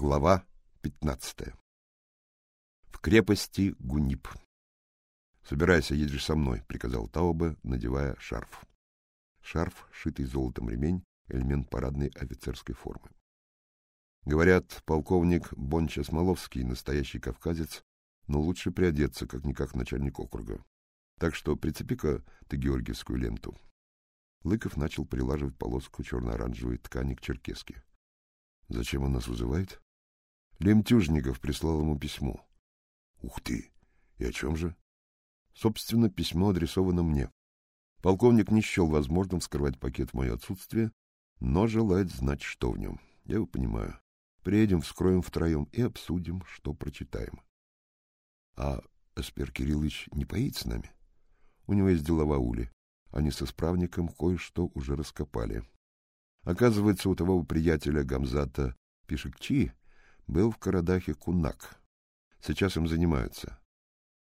Глава 15. В крепости Гунип. Собирайся, едешь со мной, приказал Таубе, надевая шарф. Шарф, шитый золотом ремень, элемент парадной офицерской формы. Говорят, полковник Бонча Смоловский настоящий кавказец, но лучше приодеться, как никак начальник округа. Так что прицепи-ка ты георгиевскую ленту. Лыков начал прилаживать полоску черно-оранжевой ткани к черкеске. Зачем он нас вызывает? Лемтюжников прислал ему письмо. Ух ты! И о чем же? Собственно, письмо адресовано мне. Полковник не счел возможным скрывать пакет в мое отсутствие, но желает знать, что в нем. Я его понимаю. Приедем, вскроем втроем и обсудим, что прочитаем. А Аспер Кириллович не поедет с нами? У него есть дела в ауле. Они со справником кое-что уже раскопали. Оказывается, у того приятеля Гамзата Пишекчи был в Карадахе кунак. Сейчас им занимаются.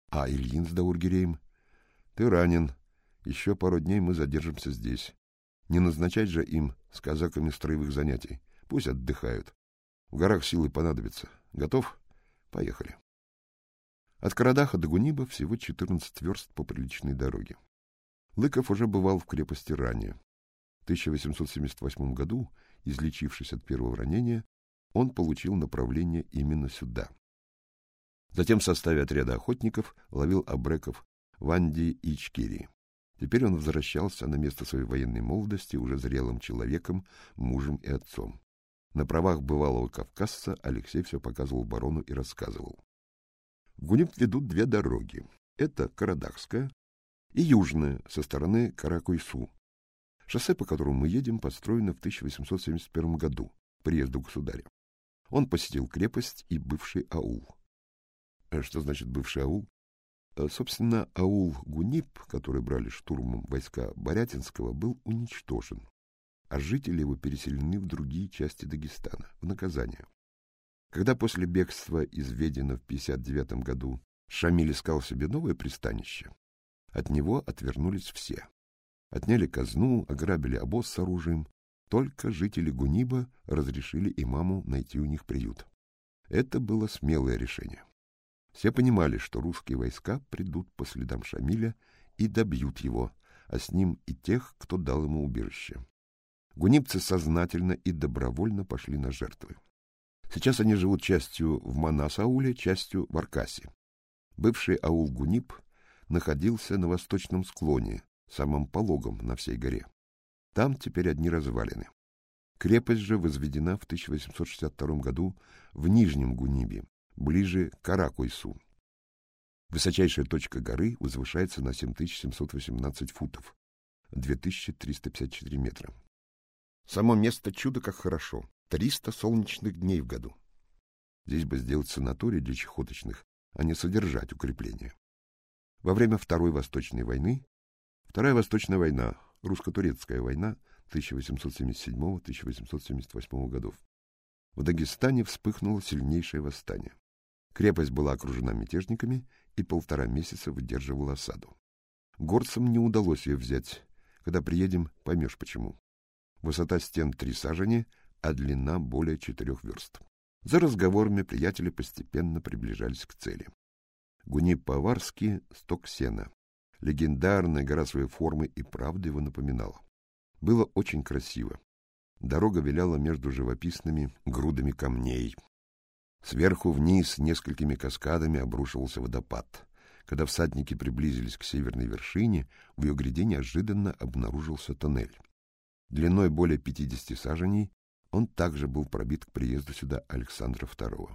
А Ильин с Даургиреем? Ты ранен. Еще пару дней мы задержимся здесь. Не назначать же им с казаками строевых занятий. Пусть отдыхают. В горах силы понадобятся. Готов? Поехали. От Карадаха до Гуниба всего 14 верст по приличной дороге. Лыков уже бывал в крепости ранее. 1878 году, излечившись от первого ранения, он получил направление именно сюда. Затем в составе отряда охотников ловил абреков в Анди и Ичкирии. Теперь он возвращался на место своей военной молодости уже зрелым человеком, мужем и отцом. На правах бывалого кавказца Алексей все показывал барону и рассказывал. В Гуниб ведут две дороги. Это Карадахская и Южная со стороны Каракуйсу, Шоссе, по которому мы едем, построено в 1871 году, приезду государя. Он посетил крепость и бывший аул. А что значит бывший аул? А, собственно, аул Гунип, который брали штурмом войска Борятинского, был уничтожен, а жители его переселены в другие части Дагестана, в наказание. Когда после бегства из Ведина в 59 году Шамиль искал себе новое пристанище, от него отвернулись все. Отняли казну, ограбили обоз с оружием. Только жители Гуниба разрешили имаму найти у них приют. Это было смелое решение. Все понимали, что русские войска придут по следам Шамиля и добьют его, а с ним и тех, кто дал ему убежище. Гунибцы сознательно и добровольно пошли на жертвы. Сейчас они живут частью в Манас-ауле, частью в Аркасе. Бывший аул Гуниб находился на восточном склоне, самым пологом на всей горе. Там теперь одни развалины. Крепость же возведена в 1862 году в Нижнем Гунибе, ближе к Каракуйсу. Высочайшая точка горы возвышается на 7718 футов, 2354 метра. Само место чудо как хорошо. 300 солнечных дней в году. Здесь бы сделать санаторий для чехоточных, а не содержать укрепления. Во время Второй Восточной войны Вторая Восточная война, русско-турецкая война 1877-1878 годов. В Дагестане вспыхнуло сильнейшее восстание. Крепость была окружена мятежниками и полтора месяца выдерживала осаду. Горцам не удалось ее взять. Когда приедем, поймешь почему. Высота стен три сажени, а длина более четырех верст. За разговорами приятели постепенно приближались к цели. Гуни-Поварский — сток сена. Легендарная гора своей формы и правды его напоминала. Было очень красиво. Дорога виляла между живописными грудами камней. Сверху вниз несколькими каскадами обрушивался водопад. Когда всадники приблизились к северной вершине, в ее гряде неожиданно обнаружился тоннель. Длиной более 50 саженей он также был пробит к приезду сюда Александра II.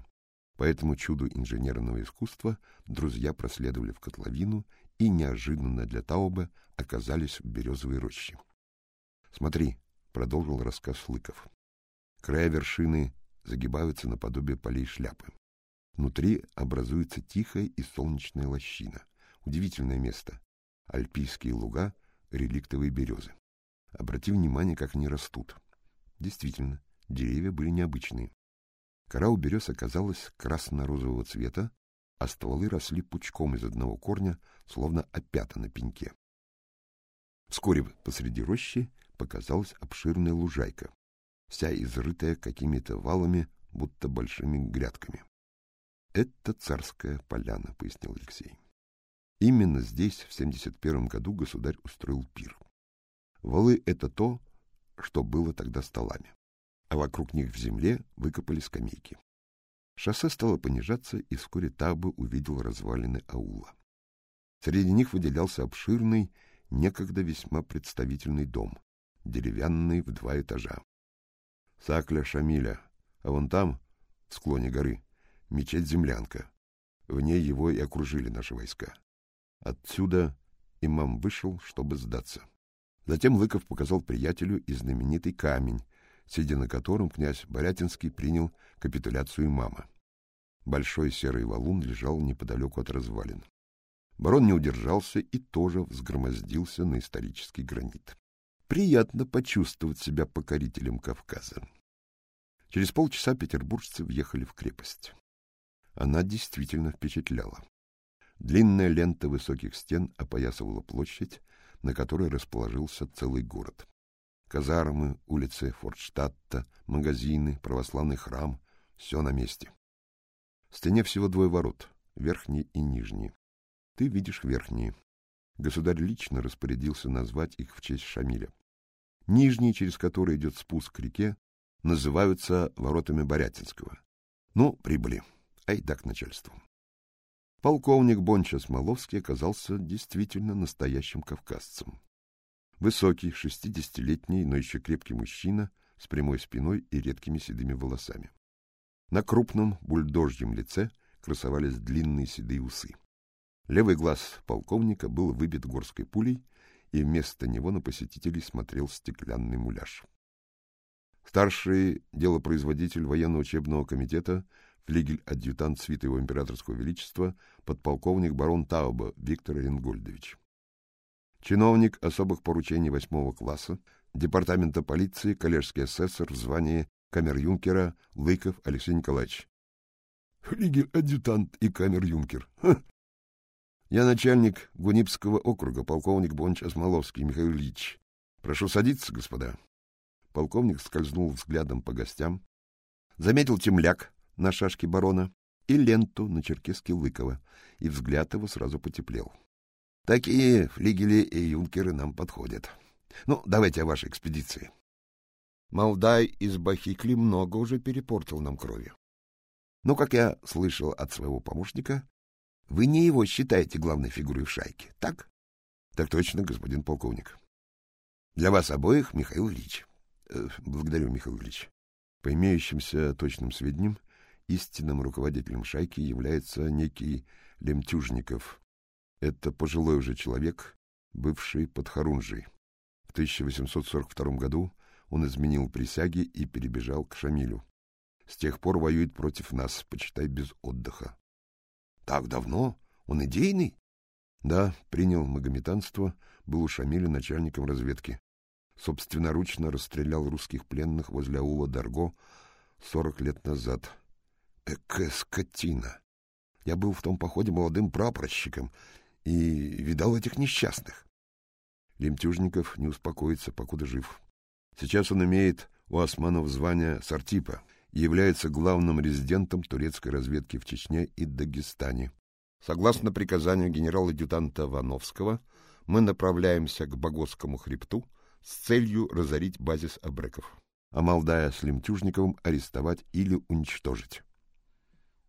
По этому чуду инженерного искусства друзья проследовали в котловину и неожиданно для Таубе оказались в березовой роще. Смотри, продолжил рассказ Лыков. Края вершины загибаются наподобие полей шляпы. Внутри образуется тихая и солнечная лощина. Удивительное место. Альпийские луга, реликтовые березы. Обрати внимание, как они растут. Действительно, деревья были необычные. Кора у берез оказалась красно-розового цвета, а стволы росли пучком из одного корня, словно опята на пеньке. Вскоре посреди рощи показалась обширная лужайка, вся изрытая какими-то валами будто большими грядками. Это царская поляна, пояснил Алексей. Именно здесь в 71 году государь устроил пир. Валы это то, что было тогда столами, а вокруг них в земле выкопали скамейки. Шоссе стало понижаться, и вскоре Таба увидел развалины аула. Среди них выделялся обширный, некогда весьма представительный дом, деревянный в два этажа. Сакля Шамиля, а вон там, в склоне горы, мечеть-землянка. В ней его и окружили наши войска. Отсюда имам вышел, чтобы сдаться. Затем Лыков показал приятелю и знаменитый камень, сидя на котором князь Борятинский принял капитуляцию имама. Большой серый валун лежал неподалеку от развалин. Барон не удержался и тоже взгромоздился на исторический гранит. Приятно почувствовать себя покорителем Кавказа. Через полчаса петербуржцы въехали в крепость. Она действительно впечатляла. Длинная лента высоких стен опоясывала площадь, на которой расположился целый город. Казармы, улицы Фортштадта, магазины, православный храм — все на месте. В стене всего двое ворот, верхний и нижний. Ты видишь верхние. Государь лично распорядился назвать их в честь Шамиля. Нижние, через которые идет спуск к реке, называются воротами Борятинского. Ну, прибыли. Ай да к начальству. Полковник Бонча Смоловский оказался действительно настоящим кавказцем. Высокий, шестидесятилетний, но еще крепкий мужчина с прямой спиной и редкими седыми волосами. На крупном бульдожьем лице красовались длинные седые усы. Левый глаз полковника был выбит горской пулей, и вместо него на посетителей смотрел стеклянный муляж. Старший делопроизводитель военно-учебного комитета, флигель-адъютант свита императорского величества, подполковник барон Тауба Виктор Ренгольдович. Чиновник особых поручений восьмого класса, департамента полиции, коллежский асессор в звании камер-юнкера Лыков Алексей Николаевич. Флигель-адъютант и камер-юнкер. Я начальник Гунибского округа, полковник Бонч Осмоловский Михаил Ильич. Прошу садиться, господа. Полковник скользнул взглядом по гостям, заметил темляк на шашке барона и ленту на черкеске Лыкова, и взгляд его сразу потеплел. Такие флигели и юнкеры нам подходят. Ну, давайте о вашей экспедиции. Молдай из Бахикли много уже перепортил нам крови. Но, как я слышал от своего помощника, вы не его считаете главной фигурой в шайке, так? Так точно, господин полковник. Для вас обоих, Михаил Ильич. Э, благодарю, Михаил Ильич. По имеющимся точным сведениям, истинным руководителем шайки является некий Лемтюжников. Это пожилой уже человек, бывший под Харунжей. В 1842 году он изменил присяги и перебежал к Шамилю. С тех пор воюет против нас, почитай, без отдыха. Так давно? Он идейный? Да, принял магометанство, был у Шамиля начальником разведки. Собственноручно расстрелял русских пленных возле аула Дарго сорок лет назад. Экая скотина! Я был в том походе молодым прапорщиком и видал этих несчастных. Лемтюжников не успокоится, покуда жив. Сейчас он имеет у османов звание сартипа является главным резидентом турецкой разведки в Чечне и Дагестане. Согласно приказанию генерала-адъютанта Вановского, мы направляемся к Богосскому хребту с целью разорить базис абреков, а Молдая с Лемтюжниковым арестовать или уничтожить.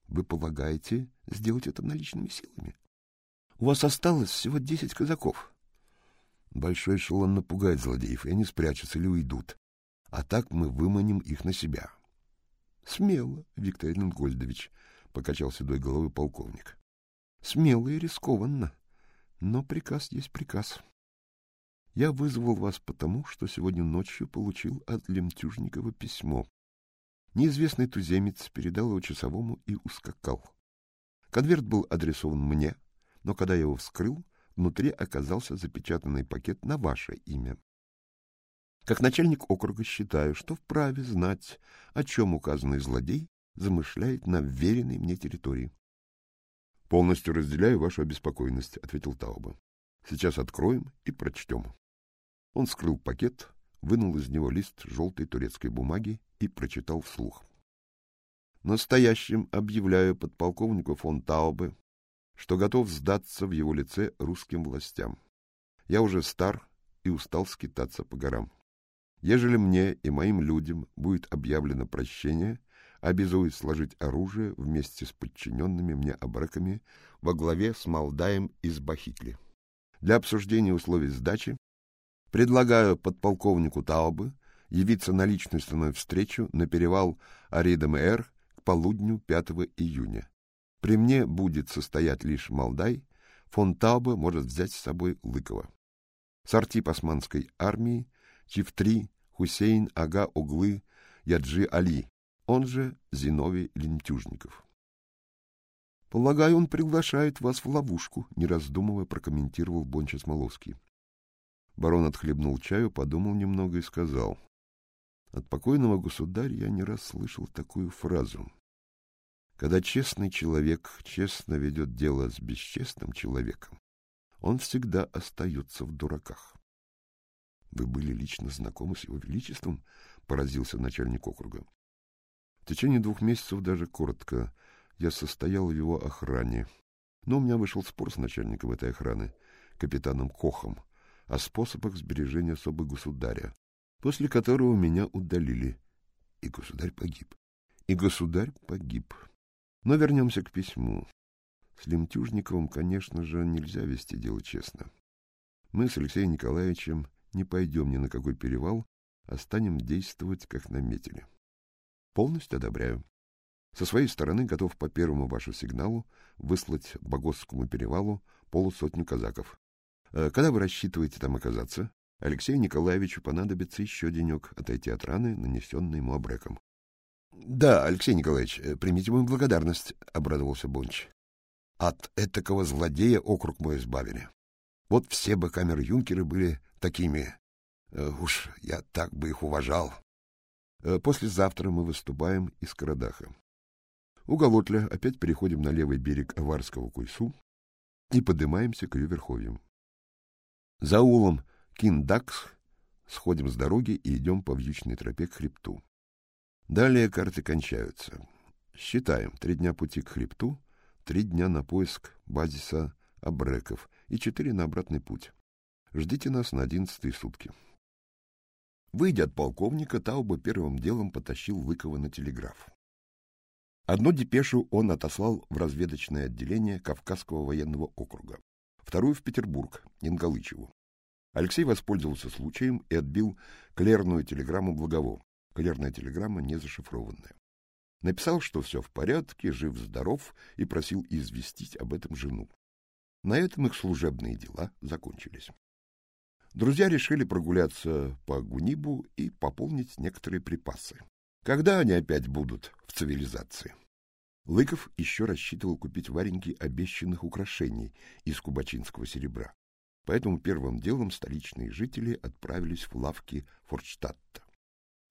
Вы полагаете сделать это наличными силами? У вас осталось всего десять казаков. Большой эшелон напугает злодеев, и они спрячутся или уйдут. А так мы выманим их на себя. Смело, Виктор Ингольдович, покачал седой головой полковник. Смело и рискованно, но приказ есть приказ. Я вызвал вас потому, что сегодня ночью получил от Лемтюжникова письмо. Неизвестный туземец передал его часовому и ускакал. Конверт был адресован мне, но когда я его вскрыл, внутри оказался запечатанный пакет на ваше имя. Как начальник округа считаю, что вправе знать, о чем указанный злодей замышляет на вверенной мне территории. — Полностью разделяю вашу обеспокоенность, — ответил Тауба. — Сейчас откроем и прочтем. Он скрыл пакет, вынул из него лист желтой турецкой бумаги и прочитал вслух. Настоящим объявляю подполковнику фон Таубе, что готов сдаться в его лице русским властям. Я уже стар и устал скитаться по горам. Ежели мне и моим людям будет объявлено прощение, обязуюсь сложить оружие вместе с подчиненными мне абреками во главе с Малдаем из Бахитли. Для обсуждения условий сдачи предлагаю подполковнику Таубы явиться на личную мной встречу на перевал Аридам-Эр к полудню 5 июня. При мне будет состоять лишь Малдай, фон Таубе может взять с собой Лыкова. Сортип османской армии, Чифтри, Хусейн, Ага, Углы, Яджи Али, он же Зиновий Лентюжников. Полагаю, он приглашает вас в ловушку, не раздумывая прокомментировал Бонча Смоловский. Барон отхлебнул чаю, подумал немного и сказал: От покойного государя я не раз слышал такую фразу: когда честный человек честно ведет дело с бесчестным человеком, он всегда остается в дураках. Вы были лично знакомы с его величеством? поразился начальник округа. В течение двух месяцев даже коротко я состоял в его охране. Но у меня вышел спор с начальником этой охраны, капитаном Кохом, о способах сбережения особы государя, после которого меня удалили. И государь погиб. И государь погиб. Но вернемся к письму. С Лемтюжниковым, конечно же, нельзя вести дело честно. Мы с Алексеем Николаевичем не пойдем ни на какой перевал, а станем действовать, как наметили. Полностью одобряю. Со своей стороны готов по первому вашему сигналу выслать Богосскому перевалу полусотню казаков. Э, когда вы рассчитываете там оказаться? Алексею Николаевичу понадобится еще денек отойти от раны, нанесенной ему обреком. Да, Алексей Николаевич, э, примите мою благодарность, обрадовался Бонч. От этакого злодея округ мой избавили. Вот все бы камер-юнкеры были такими. Э, уж я так бы их уважал. Э, послезавтра мы выступаем из Карадаха. У Голотля опять переходим на левый берег Аварского Койсу и поднимаемся к ее верховьям. За аулом Киндакс сходим с дороги и идем по вьючной тропе к хребту. Далее карты кончаются. Считаем. Три дня пути к хребту, три дня на поиск базиса Абреков и четыре на обратный путь. Ждите нас на одиннадцатые сутки. Выйдя от полковника, Тауба первым делом потащил Лыкова на телеграф. Одну депешу он отослал в разведочное отделение Кавказского военного округа, вторую в Петербург, Ингалычеву. Алексей воспользовался случаем и отбил клерную телеграмму Благово, Клерная телеграмма не зашифрованная. Написал, что все в порядке, жив-здоров, и просил известить об этом жену. На этом их служебные дела закончились. Друзья решили прогуляться по Гунибу и пополнить некоторые припасы. Когда они опять будут в цивилизации? Лыков еще рассчитывал купить Вареньке обещанных украшений из кубачинского серебра. Поэтому первым делом столичные жители отправились в лавки Форштадта.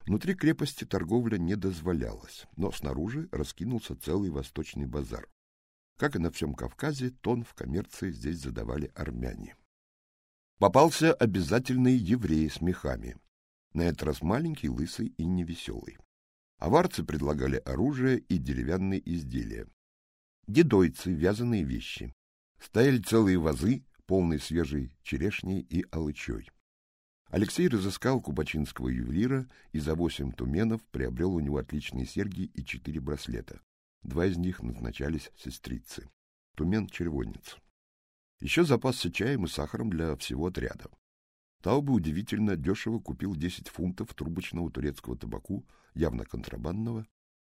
Внутри крепости торговля не дозволялась, но снаружи раскинулся целый восточный базар. Как и на всем Кавказе, тон в коммерции здесь задавали армяне. Попался обязательный еврей с мехами. На этот раз маленький, лысый и невеселый. Аварцы предлагали оружие и деревянные изделия. Дедойцы — вязаные вещи. Стояли целые вазы, полные свежей черешней и алычой. Алексей разыскал кубачинского ювелира и за восемь туменов приобрел у него отличные серьги и четыре браслета. Два из них назначались сестрицы. Тумен — червонец. Еще запасся чаем и сахаром для всего отряда. Тауба удивительно дешево купил десять фунтов трубочного турецкого табаку, явно контрабандного,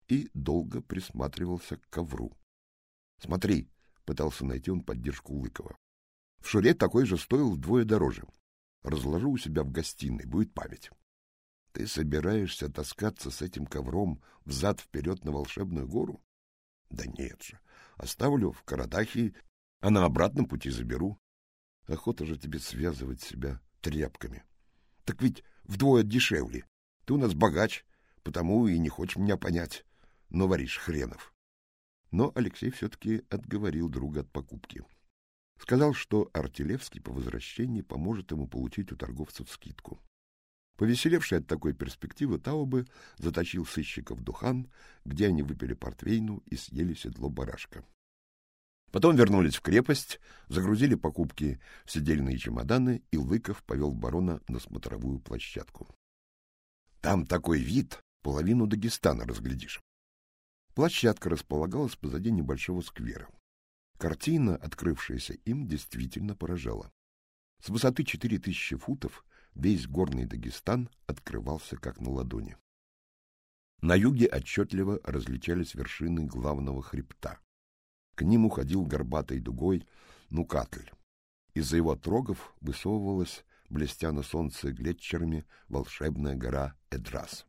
и долго присматривался к ковру. — Смотри, — пытался найти он поддержку Лыкова. — В Шуре такой же стоил вдвое дороже. Разложу у себя в гостиной, будет память. Ты собираешься таскаться с этим ковром взад-вперед на волшебную гору? Да нет же. Оставлю в Карадахе, а на обратном пути заберу. Охота же тебе связывать себя тряпками. Так ведь вдвое дешевле. Ты у нас богач, потому и не хочешь меня понять. Но варишь хренов. Но Алексей все-таки отговорил друга от покупки. Сказал, что Артилевский по возвращении поможет ему получить у торговцев скидку. Повеселевший от такой перспективы Таубе затащил сыщика в Духан, где они выпили портвейну и съели седло барашка. Потом вернулись в крепость, загрузили покупки в сидельные чемоданы, и Лыков повел барона на смотровую площадку. Там такой вид, половину Дагестана разглядишь. Площадка располагалась позади небольшого сквера. Картина, открывшаяся им, действительно поражала. С высоты четыре тысячи футов весь горный Дагестан открывался как на ладони. На юге отчетливо различались вершины главного хребта. К ним уходил горбатой дугой Нукатль. Из-за его трогов высовывалась, блестя на солнце глетчерами, волшебная гора Эдрас.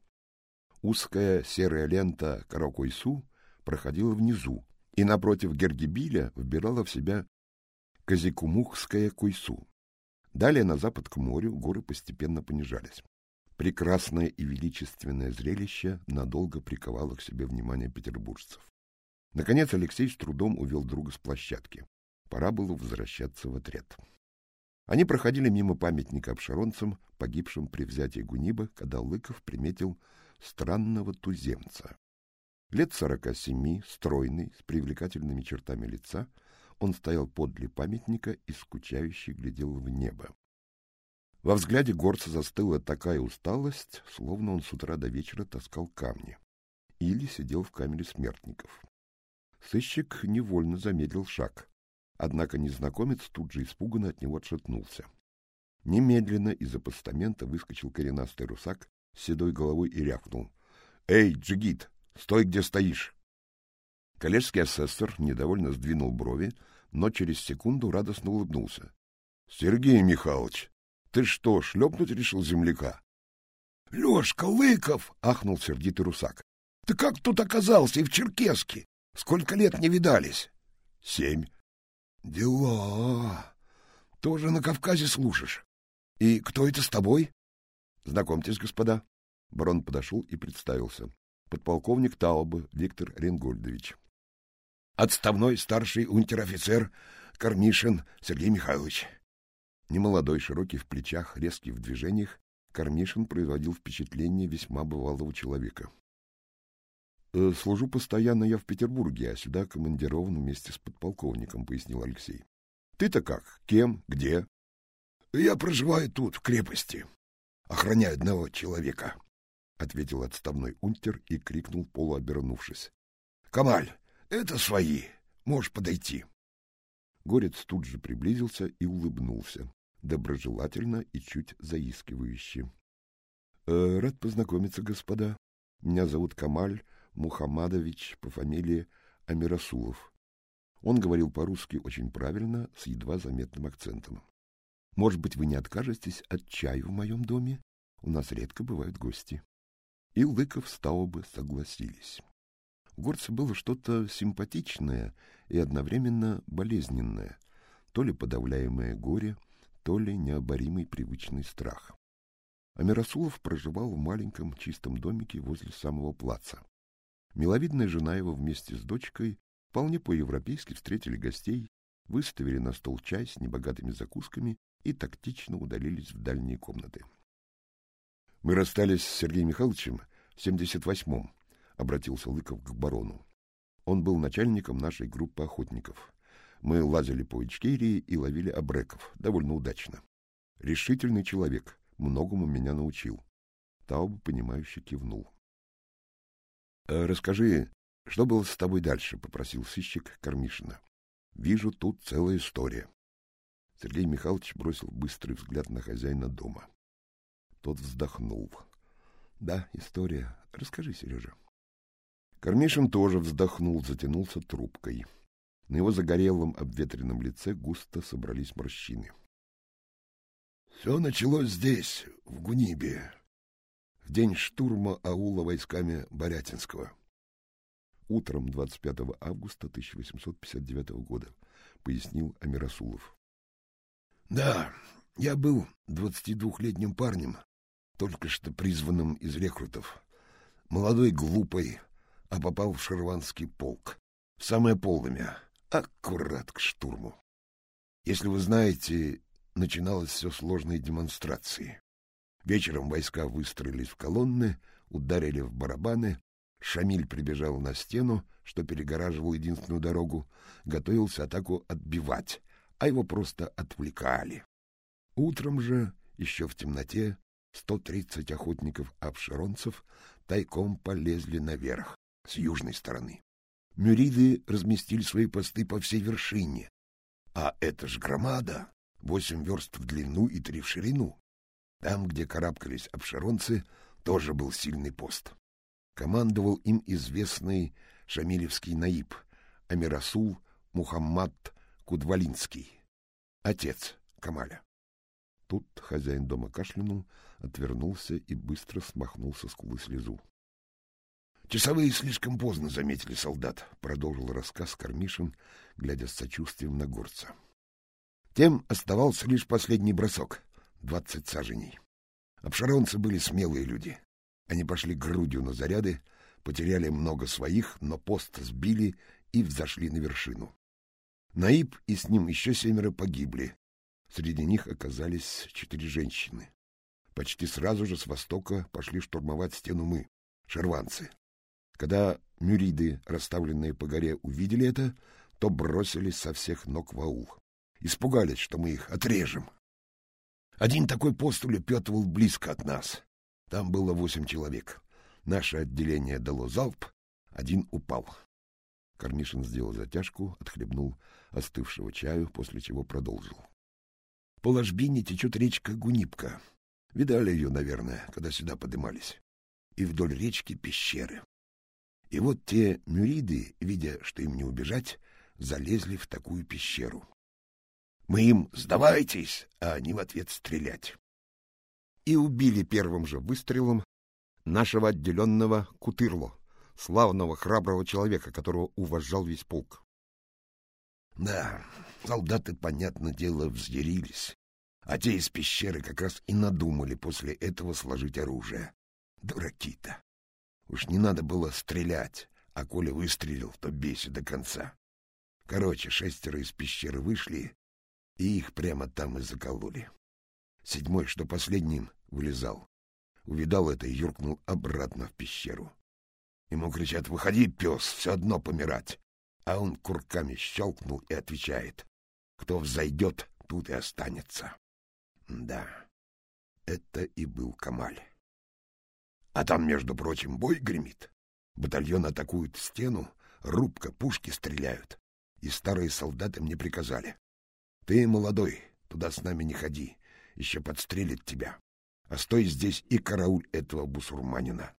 Узкая серая лента Каракойсу проходила внизу, и напротив Гергибиля вбирала в себя Казикумухская Койсу. Далее на запад к морю горы постепенно понижались. Прекрасное и величественное зрелище надолго приковало к себе внимание петербуржцев. Наконец Алексей с трудом увел друга с площадки. Пора было возвращаться в отряд. Они проходили мимо памятника обшаронцам, погибшим при взятии Гуниба, когда Лыков приметил странного туземца. Лет сорока семи, стройный, с привлекательными чертами лица — он стоял подле памятника и скучающе глядел в небо. Во взгляде горца застыла такая усталость, словно он с утра до вечера таскал камни или сидел в камере смертников. Сыщик невольно замедлил шаг, однако незнакомец тут же испуганно от него отшатнулся. Немедленно из-за постамента выскочил коренастый русак с седой головой и рявкнул. — Эй, джигит, стой, где стоишь! Коллежский асессор недовольно сдвинул брови, но через секунду радостно улыбнулся. — Сергей Михайлович, ты что, шлепнуть решил земляка? — Лешка, Лыков! — ахнул сердитый русак. — Ты как тут оказался и в Черкеске? Сколько лет не видались? — Семь. — Дела. Тоже на Кавказе служишь. И кто это с тобой? — Знакомьтесь, господа. Барон подошел и представился. Подполковник Таубы Виктор Ренгольдович. — отставной старший унтер-офицер Кармишин Сергей Михайлович. Немолодой, широкий в плечах, резкий в движениях, Кармишин производил впечатление весьма бывалого человека. «Э, — Служу постоянно я в Петербурге, а сюда командирован вместе с подполковником, — пояснил Алексей. — Ты-то как? Кем? Где? — Я проживаю тут, в крепости. Охраняю одного человека, — ответил отставной унтер и крикнул, полуобернувшись. — Камаль, это свои. Можешь подойти. Горец тут же приблизился и улыбнулся, доброжелательно и чуть заискивающе. «Э, — Рад познакомиться, господа. Меня зовут Камаль Мухаммадович по фамилии Амирасулов. Он говорил по-русски очень правильно, с едва заметным акцентом. Может быть, вы не откажетесь от чая в моем доме? У нас редко бывают гости. И Лыков с Таубы согласились. У горца было что-то симпатичное и одновременно болезненное, то ли подавляемое горе, то ли необоримый привычный страх. А Миросулов проживал в маленьком чистом домике возле самого плаца. Миловидная жена его вместе с дочкой вполне по-европейски встретили гостей, выставили на стол чай с небогатыми закусками и тактично удалились в дальние комнаты. Мы расстались с Сергеем Михайловичем в 78-м, — обратился Лыков к барону. Он был начальником нашей группы охотников. Мы лазили по Ичкерии и ловили обреков, довольно удачно. Решительный человек, многому меня научил. Тауб, понимающе кивнул. «Э, — Расскажи, что было с тобой дальше? — попросил сыщик Кармишина. — Вижу, тут целая история. Сергей Михайлович бросил быстрый взгляд на хозяина дома. Тот вздохнул. — Да, история. Расскажи, Сережа. — Кармишин тоже вздохнул, затянулся трубкой. На его загорелом обветренном лице густо собрались морщины. Все началось здесь, в Гунибе, в день штурма аула войсками Борятинского. Утром 25 августа 1859 года, пояснил Амирасулов. Да, я был двадцатидвухлетним парнем, только что призванным из рекрутов. Молодой, глупой, а попал в шерванский полк. В самое полномя, аккурат к штурму. Если вы знаете, начиналось все сложной демонстрации. Вечером войска выстроились в колонны, ударили в барабаны. Шамиль прибежал на стену, что перегораживал единственную дорогу, готовился атаку отбивать, а его просто отвлекали. Утром же, еще в темноте, 130 охотников-обширонцев тайком полезли наверх, с южной стороны. Мюриды разместили свои посты по всей вершине. А это ж громада, восемь верст в длину и три в ширину. Там, где карабкались обширонцы, тоже был сильный пост. Командовал им известный шамилевский наиб Амирасул Мухаммад Кудвалинский, отец Камаля. Тут хозяин дома кашлянул, отвернулся и быстро смахнул со скулы слезу. Часовые слишком поздно заметили солдат, продолжил рассказ Кармишин, глядя с сочувствием на горца. Тем оставался лишь последний бросок — двадцать саженей. Обшаронцы были смелые люди. Они пошли грудью на заряды, потеряли много своих, но пост сбили и взошли на вершину. Наиб и с ним еще семеро погибли. Среди них оказались четыре женщины. Почти сразу же с востока пошли штурмовать стену мы, шерванцы. Когда мюриды, расставленные по горе, увидели это, то бросились со всех ног в аул. Испугались, что мы их отрежем. Один такой пост улепетывал близко от нас. Там было восемь человек. Наше отделение дало залп, один упал. Корнишин сделал затяжку, отхлебнул остывшего чаю, после чего продолжил. По ложбине течет речка Гунипка. Видали ее, наверное, когда сюда подымались. И вдоль речки пещеры. И вот те мюриды, видя, что им не убежать, залезли в такую пещеру. Мы им «сдавайтесь», а они в ответ стрелять. И убили первым же выстрелом нашего отделенного Кутырло, славного храброго человека, которого уважал весь полк. Да, солдаты, понятное дело, взъярились, а те из пещеры как раз и надумали после этого сложить оружие. Дураки-то! Уж не надо было стрелять, а коли выстрелил, то бейся до конца. Короче, шестеро из пещеры вышли, и их прямо там и закололи. Седьмой, что последним, вылезал. Увидал это и юркнул обратно в пещеру. Ему кричат «Выходи, пес, все одно помирать!» А он курками щелкнул и отвечает «Кто взойдет, тут и останется». Да, это и был Камаль. А там, между прочим, бой гремит. Батальон атакует стену, рубка, пушки стреляют. И старые солдаты мне приказали. Ты молодой, туда с нами не ходи, еще подстрелит тебя. А стой здесь и карауль этого бусурманина.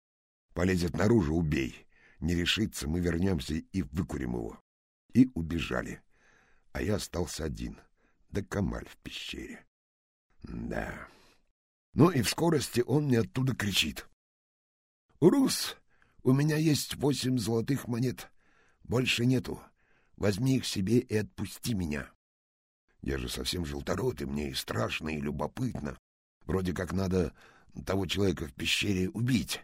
Полезет наружу, убей. Не решится, мы вернемся и выкурим его. И убежали. А я остался один, да Камаль в пещере. Да. Ну и в скорости он мне оттуда кричит. «Урус, у меня есть восемь золотых монет. Больше нету. Возьми их себе и отпусти меня». Я же совсем желторотый, мне и страшно, и любопытно. Вроде как надо того человека в пещере убить.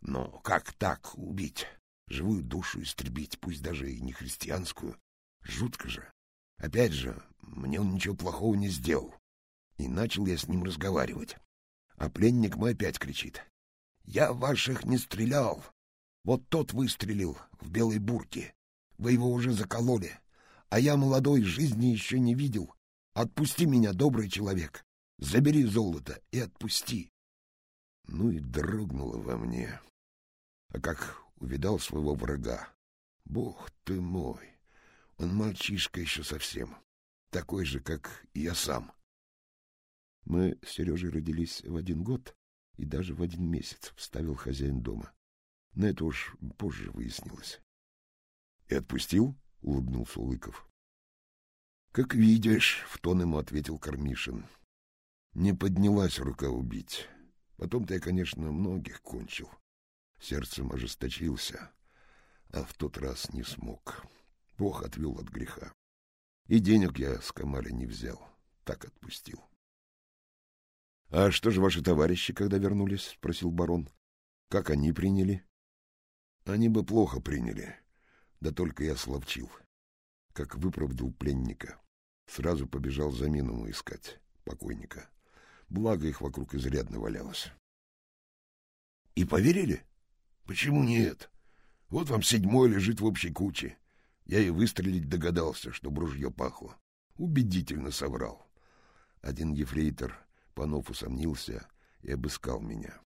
Но как так убить? Живую душу истребить, пусть даже и не христианскую. Жутко же. Опять же, мне он ничего плохого не сделал. И начал я с ним разговаривать. А пленник мой опять кричит. «Я ваших не стрелял. Вот тот выстрелил в белой бурке. Вы его уже закололи. А я молодой, жизни еще не видел. Отпусти меня, добрый человек. Забери золото и отпусти». Ну и дрогнуло во мне. А как увидал своего врага. Бог ты мой! Он мальчишка еще совсем, такой же, как и я сам. Мы с Сережей родились в один год и даже в один месяц, — вставил хозяин дома. Но это уж позже выяснилось. — И отпустил? — улыбнулся Лыков. — Как видишь, — в тон ему ответил Кармишин. Не поднялась рука убить. Потом-то я, конечно, многих кончил. Сердцем ожесточился, а в тот раз не смог. Бог отвел от греха. И денег я с Камаля не взял, так отпустил. — А что же ваши товарищи, когда вернулись? — спросил барон. — Как они приняли? — Они бы плохо приняли, да только я словчил. Как выправдал пленника, сразу побежал за Миному искать покойника. Благо их вокруг изрядно валялось. И поверили? Почему нет? Вот вам седьмой лежит в общей куче. Я и выстрелить догадался, что ружье пахло. Убедительно соврал. Один ефрейтор, Панов, усомнился и обыскал меня.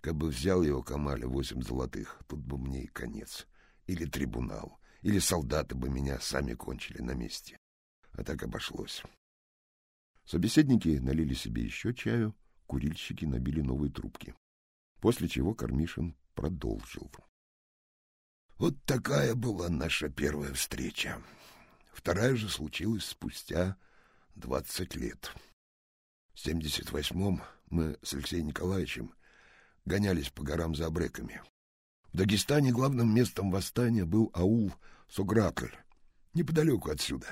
Кабы взял его Камаля восемь золотых, тут бы мне и конец. Или трибунал, или солдаты бы меня сами кончили на месте. А так обошлось. Собеседники налили себе еще чаю, курильщики набили новые трубки. После чего Кормишин продолжил. Вот такая была наша первая встреча. Вторая же случилась спустя двадцать лет. В семьдесят восьмом мы с Алексеем Николаевичем гонялись по горам за обреками. В Дагестане главным местом восстания был аул Сугракль, неподалеку отсюда.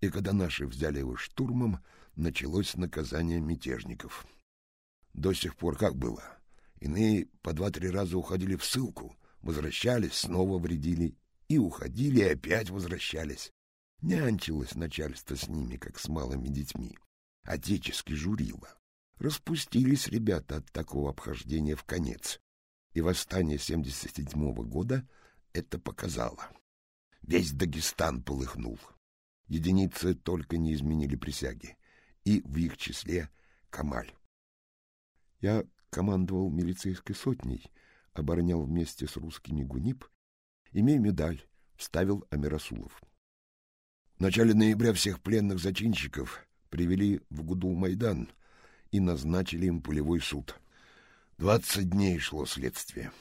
И когда наши взяли его штурмом, началось наказание мятежников. До сих пор как было? Иные по два-три раза уходили в ссылку, возвращались, снова вредили, и уходили, и опять возвращались. Нянчилось начальство с ними, как с малыми детьми. Отечески журило. Распустились ребята от такого обхождения в конец. И восстание 77-го года это показало. Весь Дагестан полыхнул. Единицы только не изменили присяги. И в их числе Камаль. Я командовал милицейской сотней, оборонял вместе с русскими ГУНИП, имея медаль, вставил Амирасулов. В начале ноября всех пленных зачинщиков привели в Гудул-Майдан и назначили им пулевой суд. Двадцать дней шло следствие.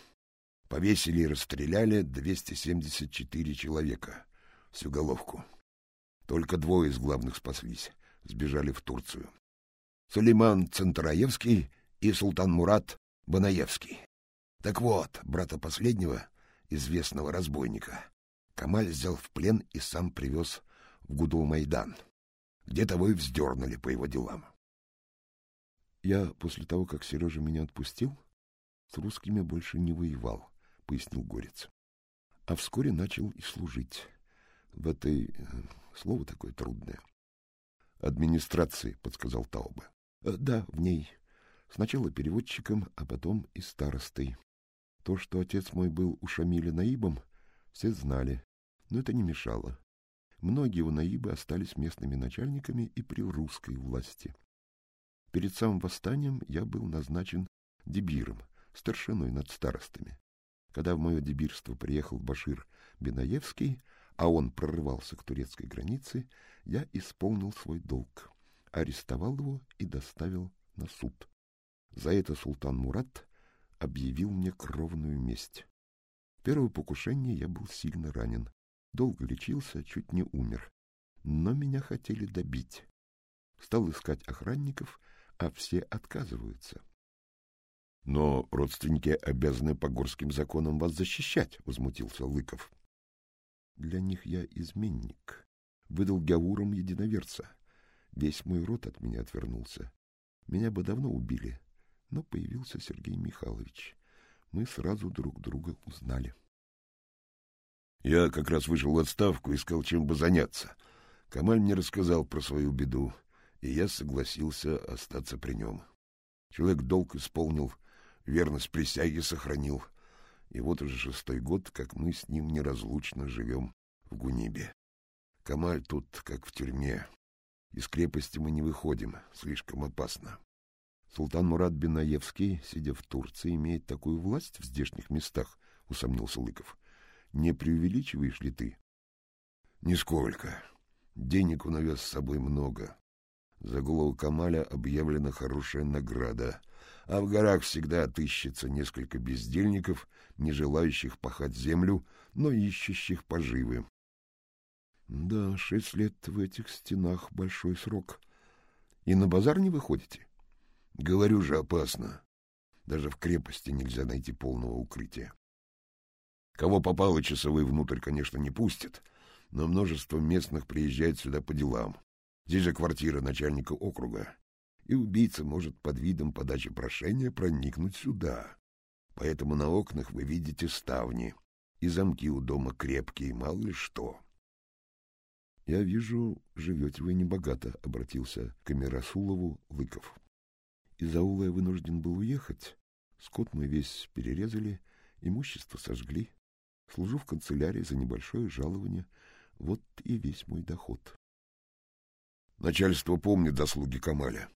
Повесили и расстреляли 274 человека, всю головку. Только двое из главных спаслись, сбежали в Турцию. Сулейман Центраевский и Султан Мурат Банаевский. Так вот, брата последнего, известного разбойника, Камаль взял в плен и сам привез в Гудул-Майдан, где того и вздернули по его делам. Я после того, как Сережа меня отпустил, с русскими больше не воевал, — пояснил Горец. А вскоре начал и служить. В этой... Э, слово такое трудное. — Администрации, — подсказал Тауба. Э, — Да, в ней. Сначала переводчиком, а потом и старостой. То, что отец мой был у Шамиля Наибом, все знали, но это не мешало. Многие его наибы остались местными начальниками и при русской власти. Перед самым восстанием я был назначен дебиром, старшиной над старостами. Когда в мое дебирство приехал Башир Бенаевский, а он прорывался к турецкой границе, я исполнил свой долг, арестовал его и доставил на суд. За это султан Мурат объявил мне кровную месть. В первое покушение я был сильно ранен. Долго лечился, чуть не умер. Но меня хотели добить. Стал искать охранников, а все отказываются. — Но родственники обязаны по горским законам вас защищать, — возмутился Лыков. — Для них я изменник. Выдал Гяурам единоверца. Весь мой род от меня отвернулся. Меня бы давно убили, но появился Сергей Михайлович. Мы сразу друг друга узнали. Я как раз вышел в отставку, искал чем бы заняться. Камаль мне рассказал про свою беду, и я согласился остаться при нем. Человек долг исполнил, верность присяге сохранил, и вот уже шестой год, как мы с ним неразлучно живем в Гунибе. Камаль тут как в тюрьме. Из крепости мы не выходим, слишком опасно. Султан Мурат Бинаевский, сидя в Турции, имеет такую власть в здешних местах, — усомнился Лыков. — Не преувеличиваешь ли ты? — Нисколько. Денег он навез с собой много. За голову Камаля объявлена хорошая награда, а в горах всегда отыщется несколько бездельников, не желающих пахать землю, но ищущих поживы. — Да, шесть лет в этих стенах — большой срок. И на базар не выходите? Говорю же, опасно. Даже в крепости нельзя найти полного укрытия. Кого попало, часовые внутрь, конечно, не пустят, но множество местных приезжает сюда по делам. Здесь же квартира начальника округа, и убийца может под видом подачи прошения проникнуть сюда. Поэтому на окнах вы видите ставни, и замки у дома крепкие, мало ли что. — Я вижу, живете вы небогато, — обратился к Амирасулову Лыков. Из аула я вынужден был уехать. Скот мы весь перерезали, имущество сожгли. Служу в канцелярии за небольшое жалование. Вот и весь мой доход. Начальство помнит заслуги Камаля,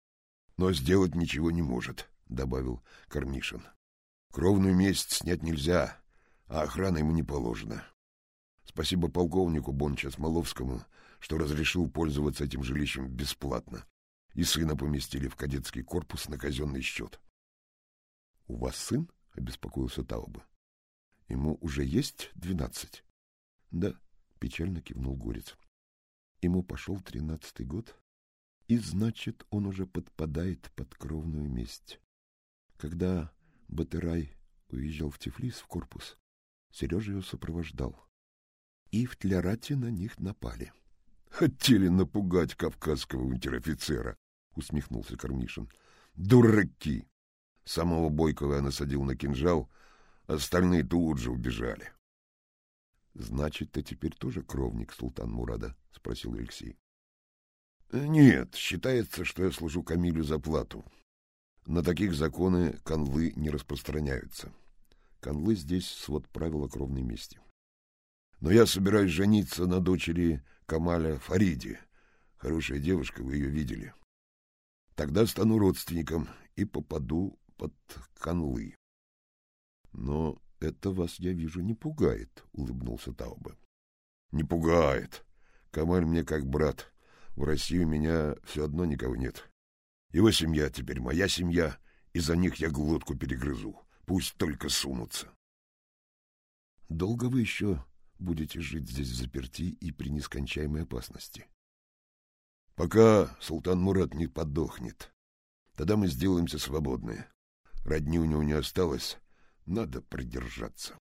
но сделать ничего не может, — добавил Кармишин. Кровную месть снять нельзя, а охрана ему не положена. Спасибо полковнику Бонча Смоловскому, что разрешил пользоваться этим жилищем бесплатно, и сына поместили в кадетский корпус на казенный счет. — У вас сын? — обеспокоился Тауба. — Ему уже есть двенадцать? — Да, — печально кивнул Горец. Ему пошел тринадцатый год, и, значит, он уже подпадает под кровную месть. Когда Батырай уезжал в Тифлис в корпус, Сережа его сопровождал. И в Тлярате на них напали. — Хотели напугать кавказского унтер-офицера, — усмехнулся Кармишин. — Дураки! Самого Бойкова я насадил на кинжал, остальные тут же убежали. — Значит, ты теперь тоже кровник султан Мурада? — спросил Алексей. — Нет, считается, что я служу Камилю за плату. На таких законы канлы не распространяются. Канлы здесь свод правила кровной мести. Но я собираюсь жениться на дочери Камаля Фариди. Хорошая девушка, вы ее видели. Тогда стану родственником и попаду под канлы. Но это вас, я вижу, не пугает, улыбнулся Тауба. Не пугает. Камаль мне как брат. В России у меня все одно никого нет. Его семья теперь моя семья, и за них я глотку перегрызу. Пусть только сунутся. Долго вы еще будете жить здесь в заперти и при нескончаемой опасности? Пока султан Мурат не подохнет. Тогда мы сделаемся свободны. Родни у него не осталось, надо продержаться.